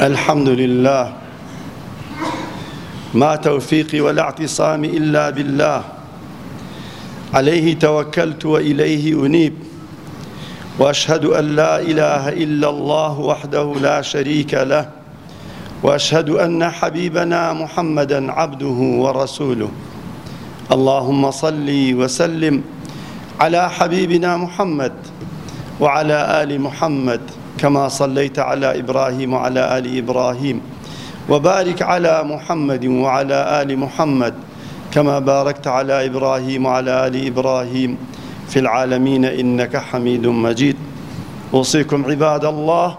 الحمد لله ما توفيقي ولا اعتصامي إلا بالله عليه توكلت وإليه أنيب وأشهد أن لا إله إلا الله وحده لا شريك له وأشهد أن حبيبنا محمدا عبده ورسوله اللهم صل وسلم على حبيبنا محمد وعلى آل محمد كما صليت على إبراهيم وعلى آل إبراهيم وبارك على محمد وعلى آل محمد كما باركت على إبراهيم وعلى آل إبراهيم في العالمين إنك حميد مجيد أوصيكم عباد الله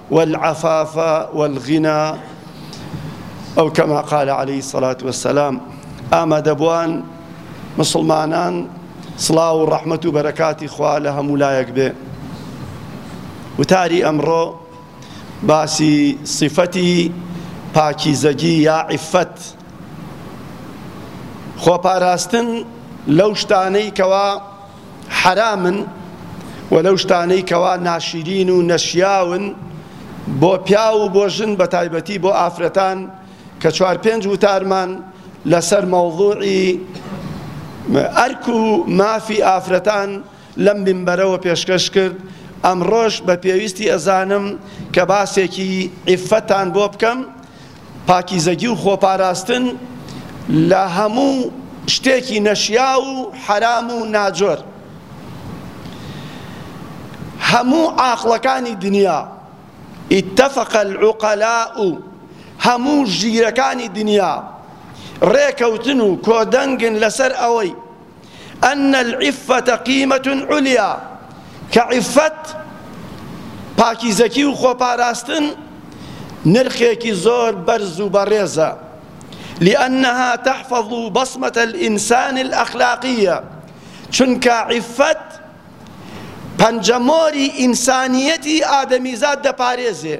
والعفاف والغنا ئەو کەما قال عليه سەلات وسلام ئامادەبووان مسلمانان سڵاو و ڕەحمەت و بەرەکاتی خوا لە هەموو لایەک بێ وتاری ئەمڕۆ باسی سیفەتی پاکیزەگی یا عیفەت خۆپاراستن لەو شتانەی کەوا حەرامن و لەو شتانەی کەوا ناشیرین و نەشیاون بۆ پیاو و بۆ ژن بەتایبەتی بۆ ئافرەتان کە چوار پێنج وتارمان لەسەر مەوضوعی ئەرک و مافی ئافرەتان لەم بنبەرەوە پێشکەش کرد ئەمڕۆش بە پێویستی ئەزانم کە باسێکی عیفەتان بۆ بکەم پاکیزەگی و خۆپاراستن لە هەموو شتێکی نەشیاو و حەرام و ناجۆر هەموو عاقڵەکانی دنیا اتفق العقلاء هەموو ژیرەکانی دنیا ڕێکەوتن و کۆدەنگن لەسەر ئەوەی أن العفة قيمة عليا كعفت عیفەت پاکیزەکی و خۆپاراستن نرخێکی زور برز و بەڕێزە لأنها تحفظ بصمة الإنسان الأخلاقية چون عفت پنجموري إنسانيتي آدمي زاد دا دباريزي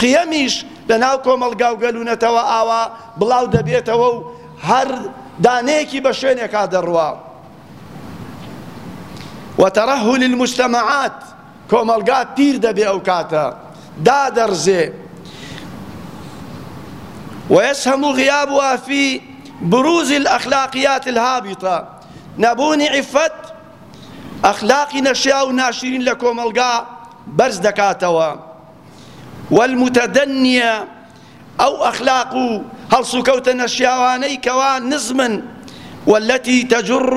قیەمیش لە ناو کۆمەڵگا و گەل و نەتەوە ئاوا بڵاو دەبێتەوە و هەر دانەیەکی بە شوێنێکا دەڕوا. وترهل المجتمعات کۆمەڵگا پیر دەبێ ئەو کاتە دادەڕزێ ويسهم غيابها في بروز الأخلاقيات الهابطة نەبوونی عیفەت ئەخلاقی نەشیاو و ناشرین لە کۆمەڵگا بەرز دەکاتەوە والمتدنیە، ئەو ئەخلاق و هەڵسوکەوتە نەشیاوانەی کەوا نزمن، والتی تجر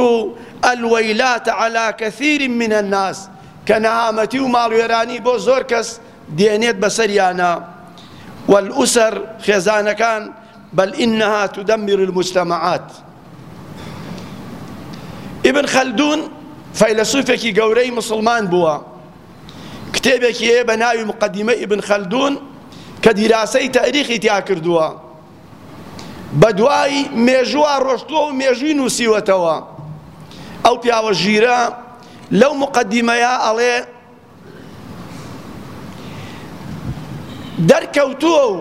الویلات علی کثیر من الناس، کە نەهامەتی و ماڵوێرانی بۆ زۆر کەس دێنێت بەسەریانا، والاسر، خێزانەکان، بل انها تدمر المجتمعات. ئیبن خەلدون فەیلەسوفێکی گەورەی موسڵمان بووە، کتێبێکی هەیە بە ناوی مقدمە ئیبن خەلدون کە دیراسەی تەریخی تیا کردووە بە دوای مێژووە ڕۆشتووە و مێژووی نووسیوەتەوە ئەو پیاوە ژیرە لەو مقدمەیە ئەڵێ دەرکەوتووە و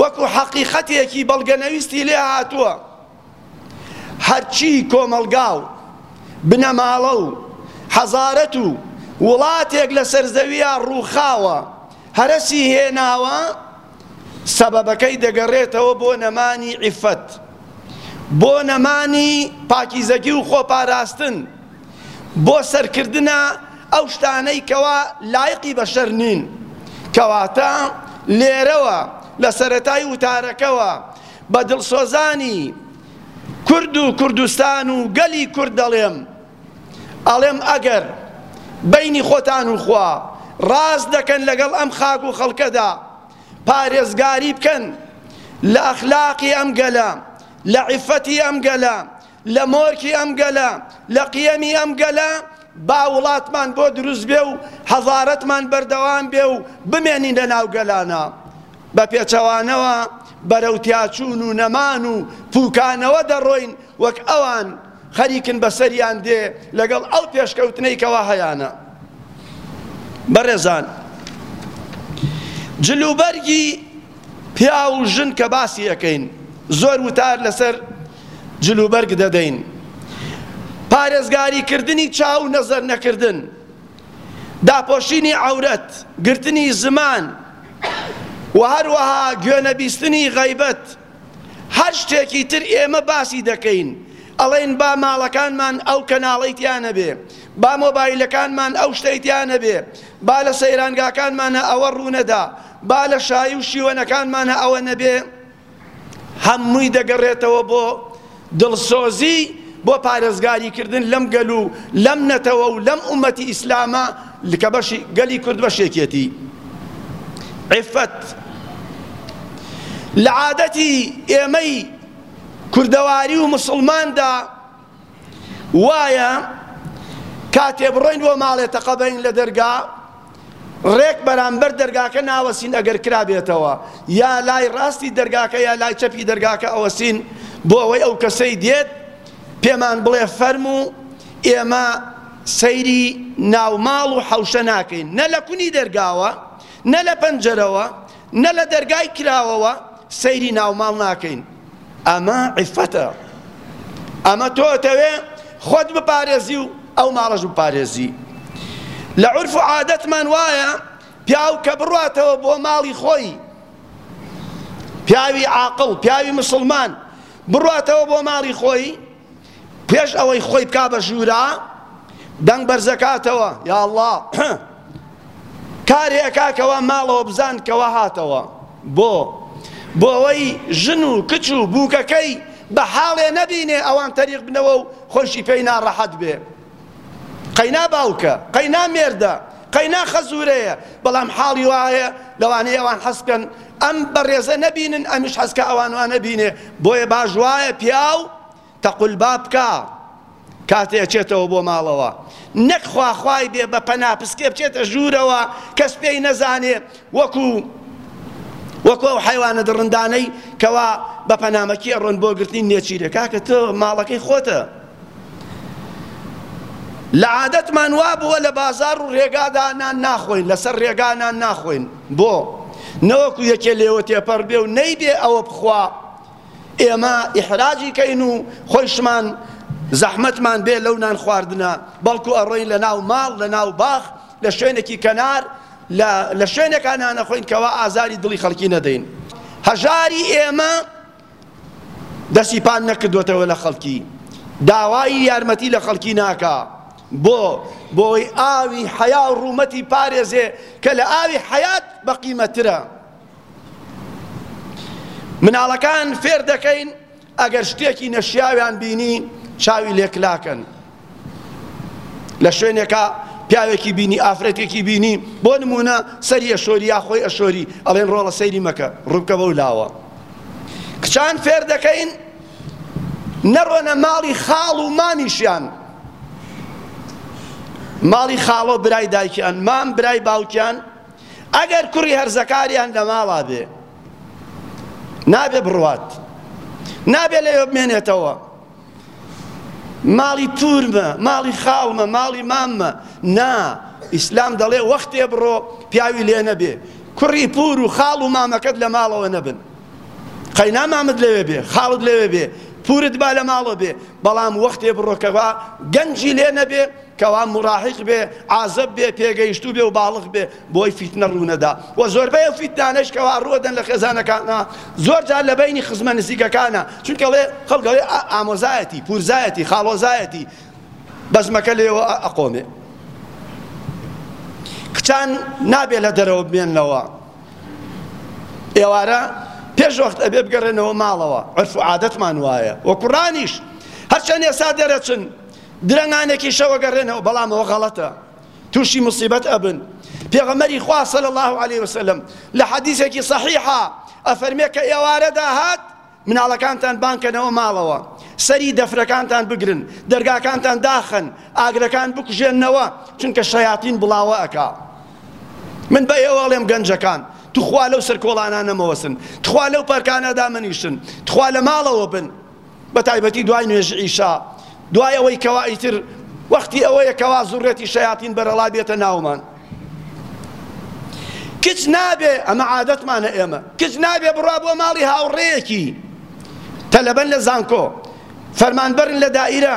وەکو حەقیقەتێکی بەڵگەنەویستی لێ هاتووە هەرچی کۆمەڵگا و بنەماڵە و حەزارەت و وڵاتێک لەسەر زەویا ڕووخاوە هەرەسی هێناوە سەبەبەکەی دەگەڕێتەوە بۆ نەمانی عیفەت بۆ نەمانی پاکیزەکی و خۆپاراستن بۆ سەرکردنە ئەو شتانەی کەوا لایقی بەشەر نین کەواتە لێرەوە لە سەرەتای وتارەکەوە بە دڵسۆزانی کورد و کوردستان و گەلی کورد دەڵێم، ئەڵێم ئەگەر بەینی خۆتان و خوا ڕاست دەکەن لەگەڵ ئەم خاک و خەڵکەدا پارێزگاری بکەن لە ئەخلاقی ئەم گەلە، لە عیفەتی ئەم گەلە، لە مۆرکی ئەم گەلە، لە قیەمی ئەم گەلە با وڵاتمان بۆ دروست بێ و حەزارەتمان بەردەوام بێ و بمێنین لە ناو گەلانە. بە پێچەوانەوە بەرەو تیاچوون و نەمان و پووکانەوە دەڕۆین وەک ئەوان خەریکن بە سەریان دێ لەگەڵ ئەو پێشکەوتنەی کەوا هەیانە. بەڕێزان جل و بەرگی پیاو و ژن کە باسی ئەکەین زۆر وتار لەسەر جلوبەرگ دەدەین. پارێزگاریکردنی چاو نەزەر نەکردن، داپۆشینی عەورەت، گرتنی زمان و هەروەها گوێ نەبیستنی غەیبەت، هەر شتێکی تر ئێمە باسی دەکەین ئەڵێین با ماڵەکانمان ئەو کەناڵەی تیا نەبێ، با مۆبایلەکانمان ئەو شتەی تیا نەبێ، با لە سەیرانگاکانمانە ئەوە ڕوونەدا، با لە شایی و شیوەنەکانمانە ئەوە نەبێ. هەمووی دەگەڕێتەوە بۆ دڵسۆزی بۆ پارێزگاری کردن لەم گەل و لەم نەتەوە و لەم ئومەتی ئیسلامە کە بەشی گەلی کورد بەشێکێتی عفەت لە عادەتی ئێمەی کوردەواری و مسلماندا وایە کاتێ بڕۆین بۆ ماڵێ تەقە بەین لە دەرگا ڕێک بەرامبەر دەرگاکە ناوەسین ئەگەر کرابێتەوە یا لای ڕاستی دەرگاکە یا لای چەپی دەرگاکە ئەوەسین بۆ ئەوەی ئەو کەسەی دێت پێمان بڵێ فەرم و ئێمە سەیری ناوماڵ و حەوشە ناکەین نە لە کونی دەرگاوە نە لە پەنجەرەوە نە لە دەرگای کراوەوە سەیری ناوماڵ ناکەین ئەمە عیفەتە ئەمە تۆ ئەتەوێ خۆت بپارێزی و ئەو ماڵەش بپارێزی لە عورف و عادەتمان وایە پیاو کە بڕاتەوە بۆ ماڵی خۆی پیاوی عاقڵ پیاوی مسلمان بڕاتەوە بۆ ماڵی خۆی پێش ئەوەی خۆی بکا بە ژوورا دەنگ بەرزەکاتەوە یا الله کارێ ئەکا کەوا ماڵەوە بزان کەوا هاتەوە بۆ بۆ ئەوەی ژن و کچ و بووکەکەی بە حاڵێ نەبینێ ئەوان تەریق بنەوە و خۆشی پێی ناڕەحەت بێ قەینا باوکە قەینا مێردە قەینا خەزورەیە بەڵام حاڵی وایە لەوانەیە ئەوان حەز بکەن ئەم بەڕێزە نەبینن ئەمیش حەزکە ئەوان وانە بینێ بۆیە باش وایە پیاو تەقولبا بکا کاتێ ئەچێتەوە بۆ ماڵەوە نەک خواخوای بێ بە پەناپسکێ بچێتە ژوورەوە کەس پێی نەزانێ وەکو وەکو ئەو حیوانە دڕندانەی کەوا بە پەنامەکی ئەڕۆن بۆ گرتنی نێچیرە کاکە تۆ ماڵەکەی خۆتە لە عادەتمان وا بووە لە بازار و ڕێگادانان ناخۆین لەسەر ڕێگانان ناخۆین بۆ نەوەکو یەکێ لێوە تێپەڕ بێ و نەیبێ ئەوە بخوا ئێمە ئیحراجی کەین و خۆیشمان زەحمەتمان بێ لەو نان خواردنە بەڵکو ئەڕۆین لە ناو ماڵ لە ناو باخ لە شوێنێکی کەنار لە شوێنێکا نانەخۆین کەوا ئازاری دڵی خەڵکی نەدەین هەژاری ئێمە دەسی پان نەکردوێتەوە لە خەڵکی داوایی یارمەتی لە خەڵکی ناکا بۆ بۆی ئاوی حیا و ڕوومەتی پارێزێ کە لە ئاوی حیات بەقیمەترە مناڵەکان فێر دەکەین ئەگەر شتێکی نەشیاویان بینی چاوی لێکلاکەن لە شوێنێکە پیاوێکی بینی ئافرەتێکی بینی بۆ نمونە سەری ئەشۆری یا خۆی ئەشۆری ئەڵێن ڕۆڵە سەیری مەکە ڕووکە بەو لاوە کچان فێر دەکەین نەڕۆنە ماڵی خاڵ و مامیشیان ماڵی خاڵۆ برای دایکیان مام برای باوکیان ئەگەر کوڕی هەرزەکاریان لەماڵا بێ نابێ بڕوات نابێ لەوێ بمێنێتەوە ماڵی پورمە ماڵی خاڵمە ماڵی ماممە نا ئیسلام دەڵێ وەختێ بڕۆ پیاوی لێ نەبێ کوڕی پور و خاڵ و مامەکەت لە ماڵەوە نەبن قەینا مامت لەوێ بێ خاڵت لەوێ بێ پورت با لە ماڵە بێ بەڵام وەختێ بڕۆکەوە گەنجی لێ نەبێ کەوا موڕاهیق بێ، عازەب بێ، پێگەیشتوو بێ و باڵغ بێ، بۆی فیتنە ڕوو نەدا و زۆربەی ئەو فیتنانەیش کەوا ڕوو ئەدەن لە خێزانەکانا، زۆر جار لە بەینی خزمە نزیکەکانا، چونکە ئەڵێ، خەڵک ئەڵێ، ئامۆزایەتی، پوورزایەتی، خاڵۆزایەتی، بەزمەکە لێوە ئەقۆمێ. کچان نابێ لە دەرەوە بمێننەوە، ئێوارە پێش وەخت ئەبێ بگەڕێنەوە ماڵەوە، عورف و عادەتمان وایە و کوڕانیش هەرچەند ئێستا دەرەچن، درەنگانێکیشەوە گەڕێنەوە بەڵام ئەوە غەڵەتە تووشی مصیبەت ئەبن پێغەمەری خوا صلی الله علیه وسلم لە حەدیثێکی صحیحە ئەفەرمێ کە ئێوارەدا هات مناڵەکانتان بانکەنەوە ماڵەوە سەری دەفرەکانتان بگرن دەرگاکانتان داخن ئاگرەکان بکوژێنەوە چونکە شەیاتین بڵاوە ئەکا من بە ئێوەڵێم گەنجەکان تخوا لەو سەر کۆڵانانەمەوەسن تخوا لەو پەرکانەدا منیشن تخوا لە ماڵەوە بن بەتایبەتی دوای نوێژی عیشا، دوای ئەوەی کەوا ئیتر وەختی ئەوەیە کەوا زوڕێتی شەیاتین بەرەڵا بێتە ناومان. کچ نابێ ئەمە عادەتمانە ئێمە کچ نابێ بڕا بۆ ماڵی هاوڕێیەکی تەلەبەن لە زانکۆ فەرمانبەرن لە دائیرە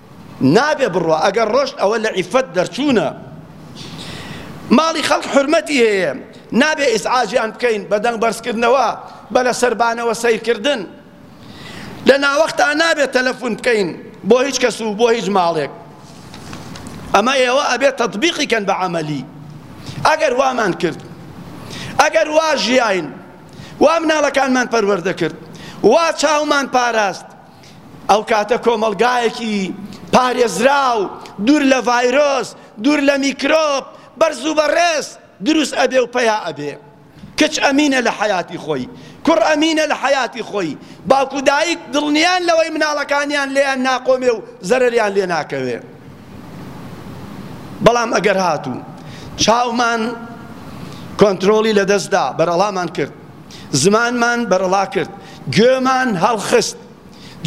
نابێ بڕوا ئەگەر ڕۆشت ئەوە لە عیفەت دەرچوونە ماڵی خەڵک حرمەتی هەیە نابێ ئیسعاجیان بکەین بە دەنگ بەرزکردنەوە بە لە سەربانەوە سیرکردن لە ناوەختا نابێ تەلەفون بکەین بۆ هیچ کەس و بۆ هیچ ماڵێک ئەمە ئێوە ئەبێت تطبیقی کەن بە عملی ئەگەر وامان کرد ئەگەر وا ژیاین وا مناڵەکانمان پەروەردە کرد وا چاومان پاراست ئەو کاتە کۆمەڵگایەکی پارێزراو، دوور لە ڤایرۆس، دوور لە میکرۆب، بەرز و بەڕێز دروست ئەبێ و پەیا ئەبێ. کچ ئەمینە لە حەیاتی خۆی، کوڕ ئەمینە لە حەیاتی خۆی، باوک و دایک دڵنیان لەوەی مناڵەکانیان لێیان ناقۆمێ و زەرەریان لێ ناکەوێ. بەڵام ئەگەر هاتوو چاومان کۆنترۆڵی لە دەست دا، بەرەڵامان کرد، زمانمان بەرەڵا کرد، گوێمان هەڵخست،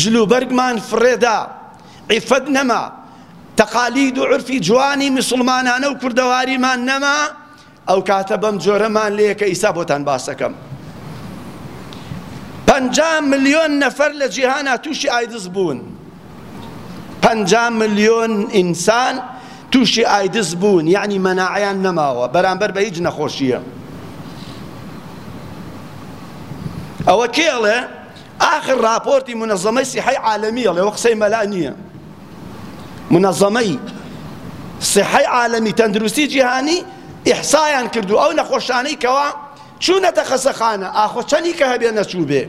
جلوبەرگمان فڕێدا، عیفەت نەما، تەقالید و عورفی جوانی میسڵمانانە و کوردەواریمان نەما، ئەو کاتە بەم جۆرەمان لێ کە ئیستا بۆتان باس دەکەم. پەنجا ملیۆن نەفەر لە جیهانا تووشی ئایدز بوون. پەنجا ملیۆن ئینسان تووشی ئایدز بوون یعنی مەناعەیان نەماوە بەرامبەر بە هیچ نەخۆشییە ئەوە کێڵێ ئاخر راپۆرتی منەزەمەی سیحی عالمیە لەوە قسەی مەلا نییە منەزەمەی سیحی عالمی تەندروستی جیهانی ئیحسایان کردو ئەو نەخۆشانەی کەوا چونەتە خەسەخانە ئاخۆ چەنی کە هەبێ نەچوبێ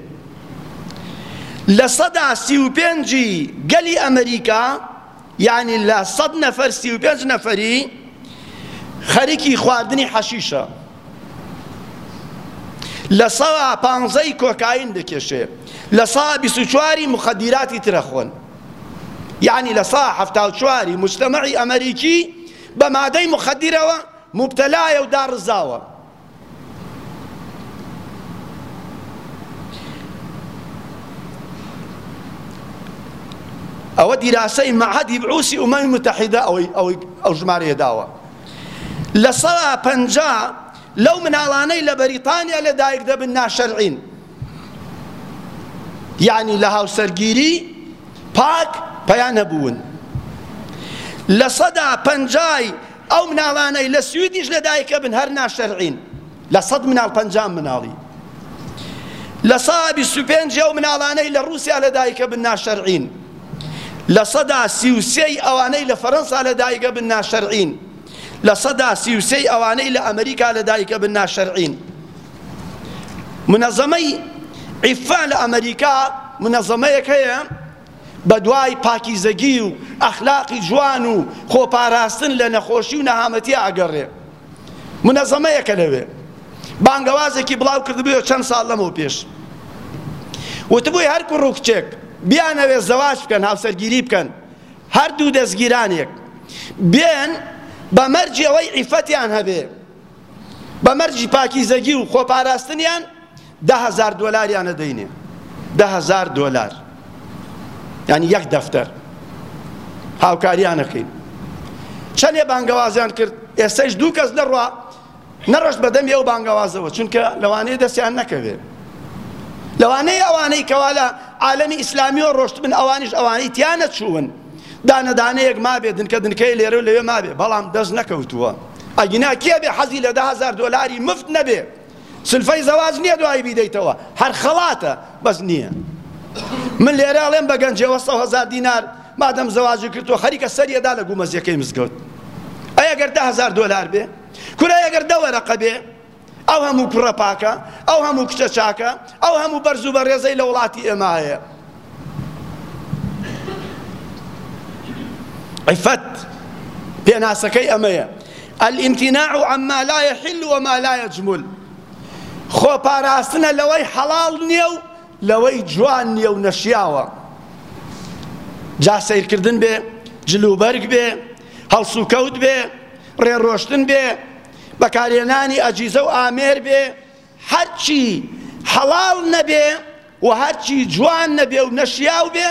لە سەدا سی و پێنجی گەلی ئەمریکا یانی لە سەد نەفەر سی و پێنج نەفەری خەریکی خواردنی حەشیشە لە سەدا پانزەی کۆکاین دەکێشێ لە سا بیست و چواری مخدیراتی ترە خۆن یعنی لە سا حەفتا و چواری مجتمعی ئەمریکی بە مادەی مخدیرەوە مبتەلایە و داڕزاوە ئەوە دیراسەی مەعهدی بحوسی ئومەمی متحیدە ئەوەی ئەوەی ئەو ژمارەیە داوە لە سەدا پەنجا لەو مناڵانەی لە بەریتانیا لە دایک دەبن ناشەرعین یعنی لە هاوسەرگیری پاک پیا نەبوون لە سەدا پەنجای ئەو مناڵانەی لە سویدیش لە دایکەبن هەر ناشەرعین لە سەد مناڵ پەنجا مناڵی لە سا بیست و پێنجی ئەو مناڵانەی لە ڕوسیا لە دایکەبن ناشەرعین لە سەدا سی و سێی ئەوانەی لە فەرەنسا لە دایکەبن ناشەرعین لە سەدا سی و سێی ئەوانەی لە ئەمریکا لە دایکەبن ناشەرعین منەزەمەی عیفا لە ئەمریکا منەزەمەیەک هەیە بەدوای پاکیزەگی و ئەخلاقی جوان و خۆپاراستن لە نەخۆشی و نەهامەتیە ئەگەڕێ. منەزەمەیەکە لەوێ بانگەوازێکی بڵاوکردبوویەوە چەند ساڵ لەمەوپێش. وتبووی هەر کوڕ و کچێک بیانەوێت زەواج بکەن، هاوسەرگیری بکەن، هەردوو دەزگیرانێک بێن بە مەرجی ئەوەی عیفەتیان هەبێ. بە مەرجی پاکیزەگی و خۆپاراستنیان دە هەزار دۆلاریان ئەدەینێ دە هەزار دۆلار یعنی یەک دەفتەر هاوکاریانەکەین چەندێ بانگەوازیان کرد ئێستش دوو کەس دەڕوا نەڕشت بەدەمی ئەو بانگەوازەوە چونکە لەوانەیە دەستیان نەکەوێت لەوانەیە ئەوانەی کەوا لە عالەمی ئیسلامیەوە ڕۆشت بن ئەوانیش ئەوانەی تیانە چوون دانە دانەیەک مابێ دنکە دنکەی لێرە و لەوێ مابێ بەڵام دەست نەکەوتووە ئەگینا کێ بێ حەزی لە دە هەزار دۆلاری مفت نەبێ سلفەی زەواج نییە دوایی بیدەیتەوە هەر خەڵاتە بەس نییە من لێرە ئەڵێم بە گەنجەوە سە هەزار دینار مادەم زەواجی کردووە خەریکە سەریەدا لە گومەزیەکەی مزگەوت ئەگەر ده هزار دۆلار بێ کورە ئەگەر دەوەرەقە بێ ئەو هەموو کوڕە پاکە، ئەو هەموو کچە چاکە، ئەو هەموو بەرز و بەڕێزەی لە وڵاتی ئێمە هەیە. عفەت پێناسەکەی ئەمەیە. الامتناع عما لا يحل وما لا يجمل خۆ پاراستنە لەوەی حەڵاڵ نییە و لەوەی جوان نییە و نەشیاوە جا سیرکردن بێ جلوبەرگ بێ هەڵسوکەوت بێ ڕێڕۆشتن بێ بەکارهێنانی ئەجیزە و ئامێر بێ هەرچی حەڵاڵ نەبێ و هەرچی جوان نەبێ و نەشیاو بێ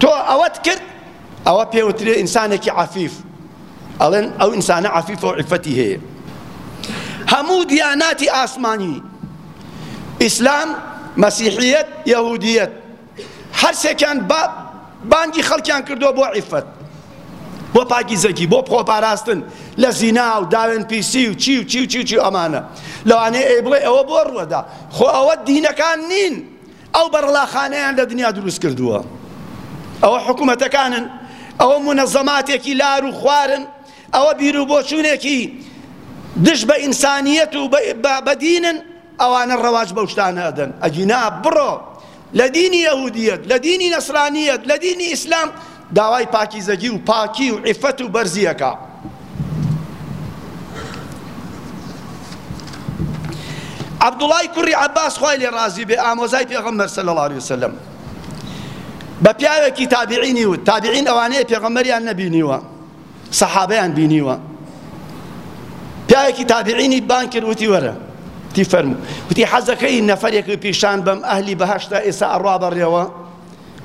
تۆ ئەوەت کرد ئەوە پێوترێ ئینسانێکی عەفیف ئەڵێن ئەو ئینسانە عەفیف و عیفەتی هەیە هەموو دیاناتی ئاسمانی ئیسلام مەسیحیەت یەهودیەت هەرسێکیان با بانگی خەڵکیان کردووە بۆ عیفەت بۆ پاکیزەکی بۆ خۆ پاراستن لە زینا و داوێن پیسی و چی و چی و چی و چی ئەمانە لەوانەیە ئەی بڵێ ئەوە بۆ ڕوەدا خۆ ئەوە دینەکان نین ئەو بەڕڵاخانەیان لە دنیا دروست کردووە ئەوە حکوومەتەکانن ئەوە منەزەماتێکی لار و خوارن ئەوە بیر و بۆچوونێکی دش بە ئینسانیەت و بە دینن ئەوانە ڕەواج بەو شتانە ئەدەن ئەگینا بڕۆ لە دینی یەهودیەت لە دینی نەسرانیەت لە دینی ئیسلام داوای پاکیزەگی و پاکی و عیفەت و بەرزی ئەکا عەبدوڵای کوڕی عەباس خوای لێ ڕازی بێ ئامۆزای پێغەمبەر صلی الله علیه وسلم بە پیاوێکی تابعینی وت تابعین ئەوانەیە پێغەمبەریان نەبینیوە سەحابەیان بینیوە پیاوێکی تابعینی بان کرد وتی وەرە تی فەرمو وتی حەزەکەی نەفەرێکی پیشان بەم ئەهلی بەهشتا ئێستا ئەڕوا بەڕێوە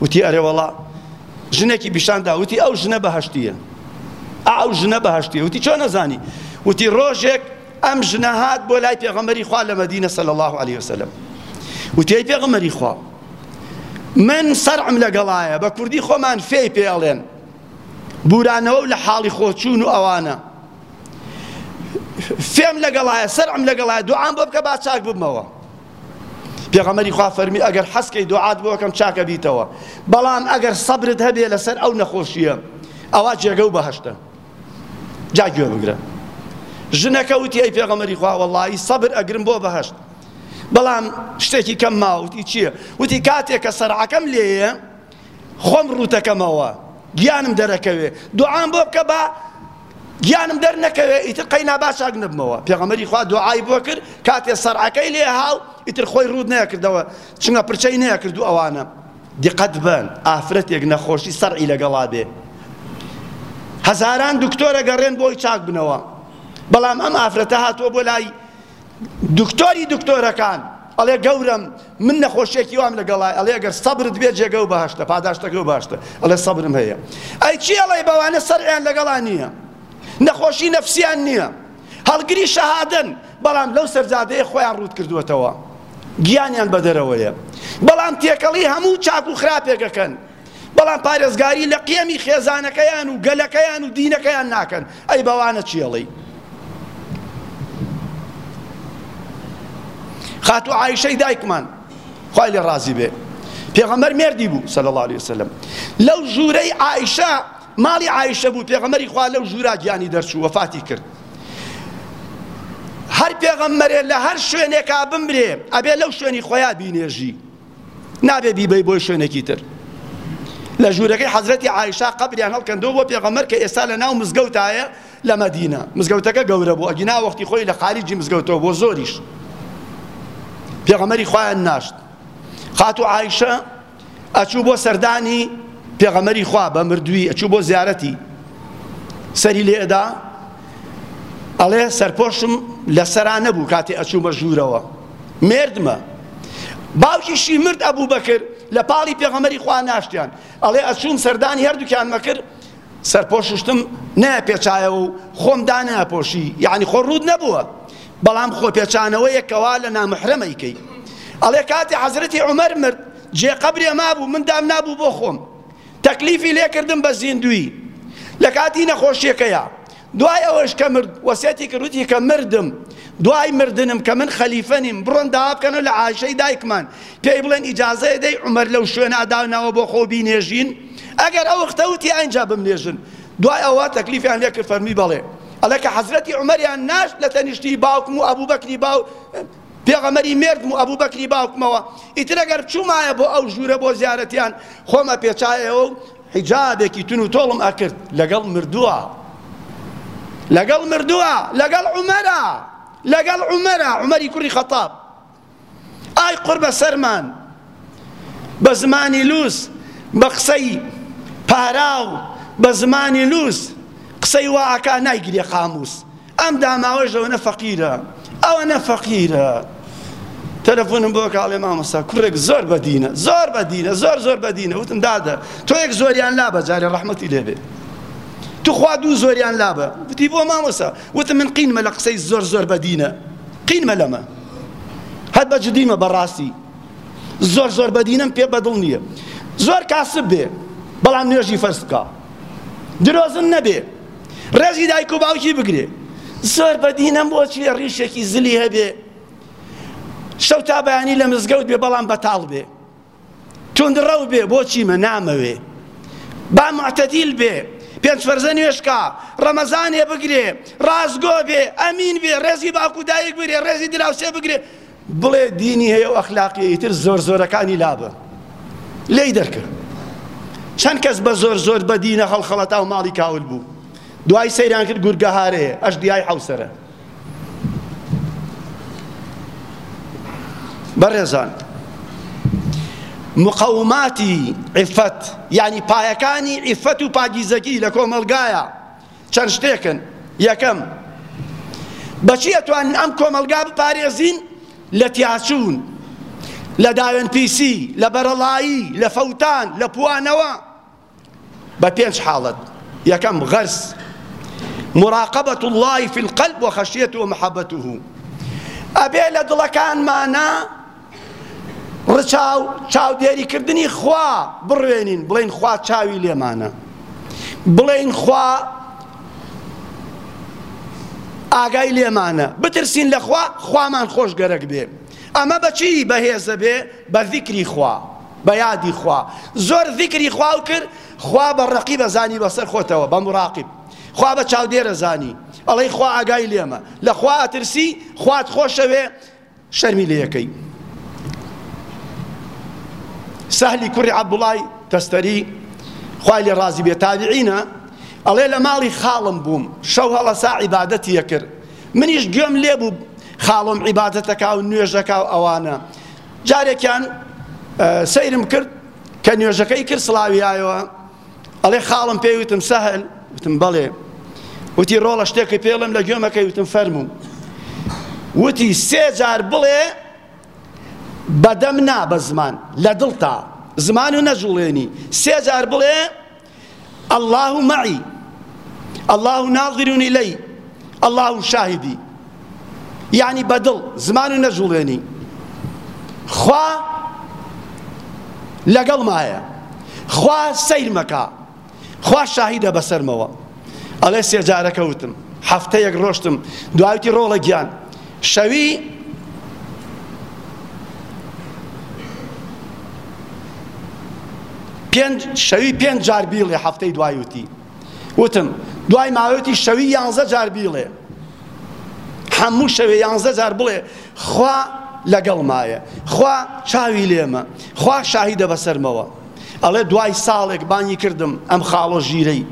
وتی ئەرێ وەڵا ژنێکی پیشاندا وتی ئەو ژنە بەهشتیە ئەو ژنە بەهشتیە وتی چۆن نەزانی وتی ڕۆژێک ئەم ژنە هات بۆ لای پێغەمەری خوا لە مەدینە سەل الله عليه وسلم وتی پێغەمەری خوا من سەرعم لەگەڵایە بە کوردی خۆمان فێی پێڵێن بورانەوەو لە حاڵی خۆ چوون و ئەوانە فێم لەگەڵایە سەرم لەگەڵایە دوعام بۆ بکە با چاک ببمەوە پێغەمەری خوا فەرمی ئەگەر حەسکەی دوعات بۆکەم چاکە بیتەوە بەڵام ئەگەر سەبرت هەبێ لەسەر ئەو نەخۆشیە ئەوا جێگە و بەهشتە جا گوێ بگرە ژنەکە وتی ئەی پێغەمەری خوا وەڵی سەبر ئەگرم بۆ بەهشت بەڵام شتێکی کەم ماوتی چییە وتی کاتێک کە سەرعەکەم لێیە خۆم ڕووتەکەمەوە گیانم دەرەکەوێ دوعام بۆ بکە با گیانم دەر نەکەوێ ئیتر قەینا با چاک نەبمەوە پێغەمەری خوا دوعای بۆ کرد کاتێ سەرعەکەی لێ هاو ئیتر خۆی ڕوود نەکردەوە چنگە پرچەی نەکرد و ئەوانە دقەت بن ئافرەتێک نەخۆشی سەرعی لەگەڵا بێ هەزاران دکتۆرە گەڕێن بۆی چاک بنەوە بەڵام ئەم ئافرەتە هاتووە بۆ لای دکتۆری دکتۆرەکان ئەڵێ گەورەم من نەخۆشیەکی وام لەگەڵای ئەڵێ ئەگەر سەبرت بێ جێگە و بەهشتە پاداشتەکە و باشتە ئەڵێ سەبرم هەیە ئەی چی ئەڵێ بەوانە سەریان لەگەڵا نییە نەخۆشی نەفسیان نییە هەڵگری شەهادن بەڵام لەو سەرجادەیە خۆیان ڕووت کردووەتەوە گیانیان بەدەرەوەیە بەڵام تێکەڵی هەموو چاک و خراپێکەکەن بەڵام پارێزگاری لە قیەمی خێزانەکەیان و گەلەکەیان و دینەکەیان ناکەن ئەی بەوانە چی ئەڵێی خاتو عیشەی دایکمان خی لێ ڕازی بێ پێغەمەر مردی بوو سەل الله عليه وسلم لەو ژوورەی عیشە ماڵی عیشە بوو پێغەمەری خوا لەو ژوورا گیانی دەرچوو وەفاتی کرد هەر پێغەمەرێ لە هەر شوێنێکا بمرێ ئەبێ لەو شوێنی خۆیان بینێژی نابێ بیبەی بۆی شوێنێکی تر لە ژوورەکەی حەزرەتی عیشا قبریان هەڵکەندەوە بۆ پێغەمەر کە ئێستا لە ناو مزگەوتایە لە مەدینە مزگەوتەکە گەورە بوو ئەگینا وەختی خۆی لە خاریجی مزگەوتەوە بۆ زۆریش پێغەمەری خۆیان ناشت خاتو عیشە ئەچوو بۆ سەردانی پێغەمەری خوا بە مردووی ئەچوو بۆ زیارەتی سەری لێدا ئەڵێ سەرپۆشم لە سەرا نەبوو کاتێ ئەچوو بە ژوورەوە مێردمە باوکیشی مرد ئەبو بەکر لە پاڵی پێغەمەری خوا ناشتیان ئەڵێ ئەچووم سەردانی هەردووکیان مەکر سەرپۆششتم نایە پێچایەوە و خۆم دانە پۆشی یعنی خۆ ڕوود نەبووە بەڵام خۆ پێچانەوەیە کەوا لە نامحرەمەیکەی ئەڵێ کاتی حەزرەتی عمر مرد جێ قەبرێ مابوو من دام نابوو بۆ خۆم تەکلیفی لێکردم بە زیندوی لە کاتی نەخۆشیەکەیە دوای ئەوەش کە مرد وەسیەتی کرد وتی کە مردم دوای مردنم کە من خەلیفە نیم بڕۆن داوا بکەنەوە لە عایشەی دایکمان پێی بڵێن ئیجازە ئەدەی عومەر لەو شوێنە داناوە بۆ خۆو بینێژین ئەگەر ئەو وەختە وتی ئەینجا بمنێژن دوای ئەوە تەکلیفیان لێ کرد فەرمی بەڵێ ئەڵێ کە حەزرەتی عومەریان ناشت لە تەنیشتی باوکم و ئەبوو بەکری باو پێغەمەری مردم و ئەبوو بەکری باوکمەوە ئیتر ئەگەر بچوومایە بۆ ئەو ژوورە بۆ زیارەتیان خۆمە پێچایەوە و حیجابێکی تون و تۆڵم ئەکرد لەگەڵ مردووە لەگەڵ مردووە لەگەڵ عومەرا لەگەڵ عومەرا عومەری کوڕی خەتاب ئای قڕ بە سەرمان بە زمانی لوس بە قسەی پاراو بە زمانی لوس قسەی واکە نایگرێ قاموس ئەم داماوەش لەوەنە فەقیرە ئەوەنە فەقیرە تەلەفۆنم بۆ کاڵێ مامۆستا کوڕێک زۆر بەدینە زۆر بەدینە زۆر زۆر بەدینە وتم دادە تۆ یەک زۆریان لا بە جارێ ڕەحمەتی لێبێ توخوا دوو زۆریان لا بە وتی بۆ مامۆستا وتم من قینمە لە قسەی زۆر زۆر بەدینە قینمە لەمە هەر بە جدیمە بەڕاستی زۆر زۆر بەدینم پێ بەدڵ نییە زۆر کاسب بێ بەڵام نوێژی فەرز بکە درۆزن نەبێ ڕێزی دایک و باوکی بگرێ زۆر بەدینەم بۆچی ڕیشێکی زلی هەبێ شەو تا بەیانی لە مزگەوت بێ بەڵام بەتاڵ بێ تونڕەو بێ بۆچی مە نامەوێ با معتەدیل بێ پێنج فەرزە نوێشکا ڕەمەزانێ بگرێ ڕاستگۆ بێ ئەمین بێ ڕێزی باکو دایک بگرێ ڕێزی دراوسێ بگرێ بڵێ دینی هەیە و ئەخلاقیە ئیتر زۆر زۆرەکانی لابە لێی دەرکە چەند کەس بە زۆر زۆر بە دینە هەڵخەڵەتا و ماڵی کاول بوو دوای سەیران کرد گورگەهارەیە ئەش دیای حوسرە بەڕێزان مقەوماتی عفەت یعنی پایەکانی عفەت و پاگیزەکی لە کۆمەڵگایە چەند شتێکن، یەکەم، بەچی ئەتوانین ئەم کۆمەڵگا بپارێزین لە تیاچوون، لە داوێنپیسی، لە بەرەڵایی، لە فەوتان، لە پوانەوە؟ بە پێنج حاڵەت، یەکەم، غەرس، مراقبە اللە فی القلب وخشیته ومحبته، ئەبێ لە دڵەکانمانا، ڕچاو چاودێری کردنی خوا بڕوێنین بڵێن خوا چاوی لێمانە بڵێن خوا ئاگای لێمانە بترسین لە خوا خوامان خۆش گەرەک بێ ئەمە بەچی بەهێزە بێ بە ذیکری خوا بە یادی خوا زۆر ذیکری خواو کرد خوا بە ڕقی بەزانی بەسەر خۆتەوە بە مراقب خوا بە چاودێرە زانی ئەڵەی خوا ئاگای لێمە لە خوا ئەترسی خوات خۆشەوێ شەرمی لێ یەکەی. سەهلی کوڕی عەبدوڵای تەستەری خوای لێ ڕازی بێ تابعینە ئەڵێ لە ماڵی خاڵم بووم شەو هەڵەسا عیبادەتی یەکرد منیش گوێم لێ بوو خاڵم عیبادەتەکە و نوێژەکە و ئەوانە جارێکیان سەیرم کرد کە نوێژەکەی کرد سڵاویایەوە ئەڵێ خاڵم پێی وتم سەهل وتم بەڵێ وتی ڕۆڵە شتێکی پێڵم لە گوێمەکەی وتم فەرموو وتی سێ جار بڵێ بەدەم نا بە زمان لە دڵتا زمان و نەجوڵێنی سێ جار بڵێ الله معی الله ناظرونی لەی الله شاهدی یەعنی بە دڵ زمان و نەجوڵێنی خوا لەگەڵمایە خوا سەیرمەکا خوا شاهیدە بەسەرمەوە ئەڵێ سێجارەکە وتم هەفتەیەک ڕۆشتم دوایتی ڕۆڵە گیان شەوی پێنج شەوی پێنج جار بیڵێ هەفتەی دوایوتی وتم دوای ماوەیەکی شەوی یانزە جار بیڵێ هەموو شەوێ یانزە جار بڵێ خوا لەگەڵ مایە خوا چاوی لێمە خوا شاهیدە بەسەرمەوە ئەڵێ دوای ساڵێک بانگی کردم ئەم خاڵۆ ژیرەی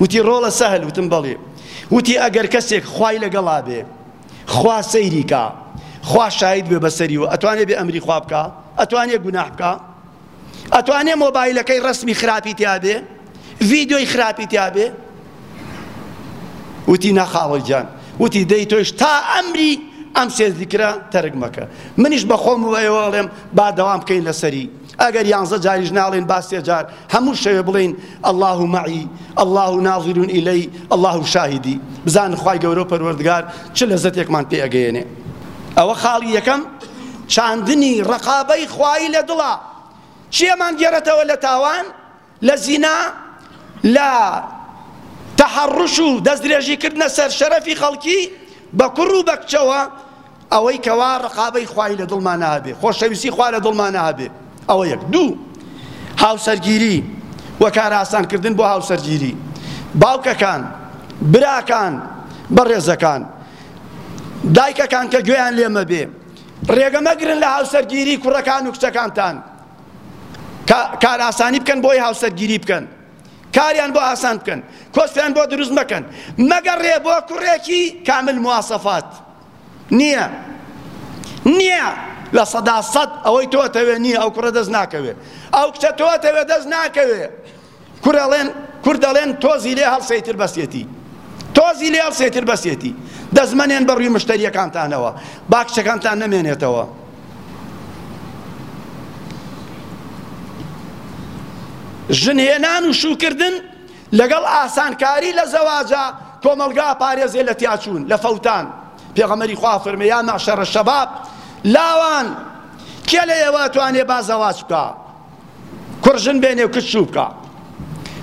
وتی ڕۆڵە سەهل وتم بەڵێ وتی ئەگەر کەسێک خوای لەگەڵا بێ خوا سەیریکا خوا شاید بێ بەسەریەوە ئەتوانێ بێ ئەمری خواب بکە ئەتوانێ گوناح بکە ئەتوانێ مۆبایلەکەی ڕەسمی خراپی تیابێ ڤیدۆی خراپی تیابێ وتی نەخاڵۆ گیان وتی دەی تۆش تا ئەمری ئەم سێ زیکرە تەرک مەکە منیش بە خۆم وەیەوەڵێم با دەوام بکەین لەسەری ئەگەر یانزە جاریش ناڵێن با سێ جار هەموو شەوێ بڵین الله و معی الله و ناظرون ئیلەی الله و شاهدی بزان خی گەورە و پەروەردگار چ لەزەتێکمان پێ ئەگەیەنێ؟ ئەوە خاڵی یەکەم چاندنی ڕەقابەی خوایی لە دڵا چیەمان گێرەتەوە لە تاوان لە زینا لە تەحەڕش و دەستدرێژی کردنە سەر شەرەفی خەڵکی بە کوڕ و بە کچەوە ئەوەی کەوا ڕەقابەی خوایی لە دڵمانە هەبێ خۆشەویستی خوا لە دڵمانە هەبێ ئەوە یەک دوو هاوسەرگیری و کارئاسانکردن بۆ هاوسەرگیری باوکەکان براکان بەڕێزەکان دایکەکان کە گوێیان لێمە بێ ڕێگە مەگرن لە هاوسەرگیری کوڕەکان و کچەکانتان کار ئاسانی بکەن بۆی هاوسەرگیری بکەن کاریان بۆ ئاسان بکەن کۆستیان بۆ دروست مەکەن مەگە ڕێ بۆ کوڕێکی کامل مواسەفات نیە نیە لە سەدا سەد ئەوەی تۆ ئەتەوێ نیە ئەو کوڕە دەست ناکەوێ ئەو کچە تۆ ئەتەوێ دەست ناکەوێ کورە ئەڵێن کورد دەڵێن تۆزی لێ هەڵسێی تر بەسێتی تۆزی لێ هەڵسێ تر بەسێتی دەزمەنێن بە ڕووی مشتەریەکانتانەوە با کچەکانتان نەمێنێتەوە ژنهێنان و شوکردن لەگەڵ ئاسانکاری لە زەواجا کۆمەڵگا ئەپارێزێ لە تیاچوون لە فەوتان، پێغەمبەری خوا فەرمێ، یا معشر الشباب، لاوان، کێ لە ئێوە ئەتوانێ با زەواج بکا، کوڕ ژن بێنێ و کچ شوو بکا،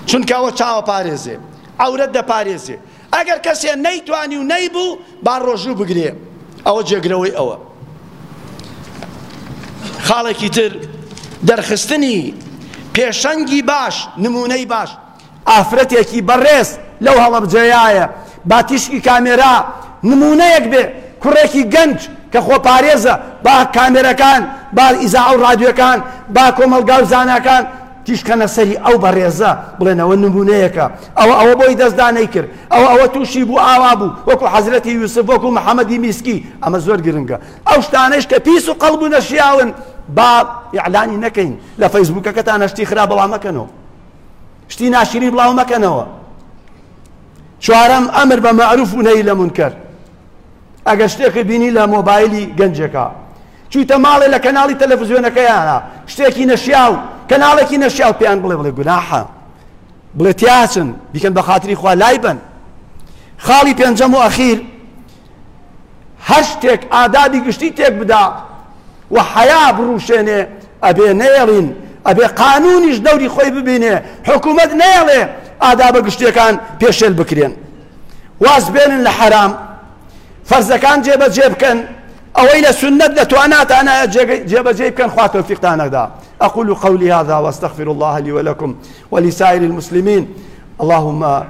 چونکە ئەوە چاو ئەپارێزێ، عەورەت دەپارێزێ. ئەگەر کەسێ نەیتوانی و نەیبوو با ڕۆژوو بگرێ ئەوە جێگرەوەی ئەوە خاڵێکی تر دەرخستنی پێشەنگی باش نمونەی باش ئافرەتێکی بەڕێز لەو هەڵەبجەیایە با تیشکی کامێرا نمونەیەک بێ کوڕێکی گەنج کە خۆپارێزە با کامێرەکان با ئیزاعە و ڕادیۆکان با کۆمەڵگا و زاناکان تیشکەنە سەری ئەو بەڕێزە بڵێن ئەوە نمونەیەکە ئەوە ئەوە بۆی دەستدا نەیکرد ئەوە ئەوە توشی بوو ئاوا بوو وەکو حەزرەتی یوسف وەکو محمدی میسکی ئەمە زۆر گرنگە ئەو شتانەش کە پیس و قەڵب و نەشیاون با ئیعلانی نەکەین لە فەیسبوکەکەتان نەشتی خرا بەڵام مەکەنەوە شتی ناشرین بڵاو مەکەنەوە چوارەم ئەمر بە مەعروف و نەی لە منکر ئەگەر شتێکی بینی لە مۆبایلی گەنجێکە چویتە ماڵێ لە کەناڵی تەلەفزیۆنەکەیانا شتێکی نەشیاو کەناڵێکی نەشیاو پێیان بڵێ بڵێ گوناحە بڵێ تیاچن بیکەن بە خاتری خوا لای بن خاڵی پێنجەم و ئەخیر هەر شتێک ئادابی گشتی تێک بدا و حەیا بڕوشێنێ ئەبێ نەیەڵین ئەبێ قانونیش دەوری خۆی ببینێ حکوومەت نەیەڵێ ئادابە گشتیەکان پێشێل بکرێن واز بێنن لە حەرام فەرزەکان جێبەجێ بکەن ئەوەی لە سنت لە تواناتان جێبەجێ بکەن خوا تۆفیقتان نەدا أقول قولي هذا واستغفر الله لي ولكم ولسائر المسلمين اللهم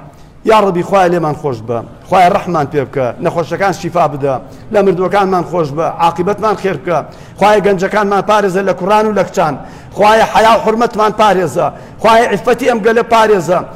یا ڕبی خوای لێمان خۆش بە خوای ڕحمان پێ بکە نەخۆشەکان شیفا بدە لە مردوەکانمان خۆش بە عاقبەتمان خێر بکە خوای گەنجەکانمان پارێزە لە کوڕان و لە کچان خوای حیا حرمەتمان پارێزە خوای عفەتی ئەم گەلە پارێزە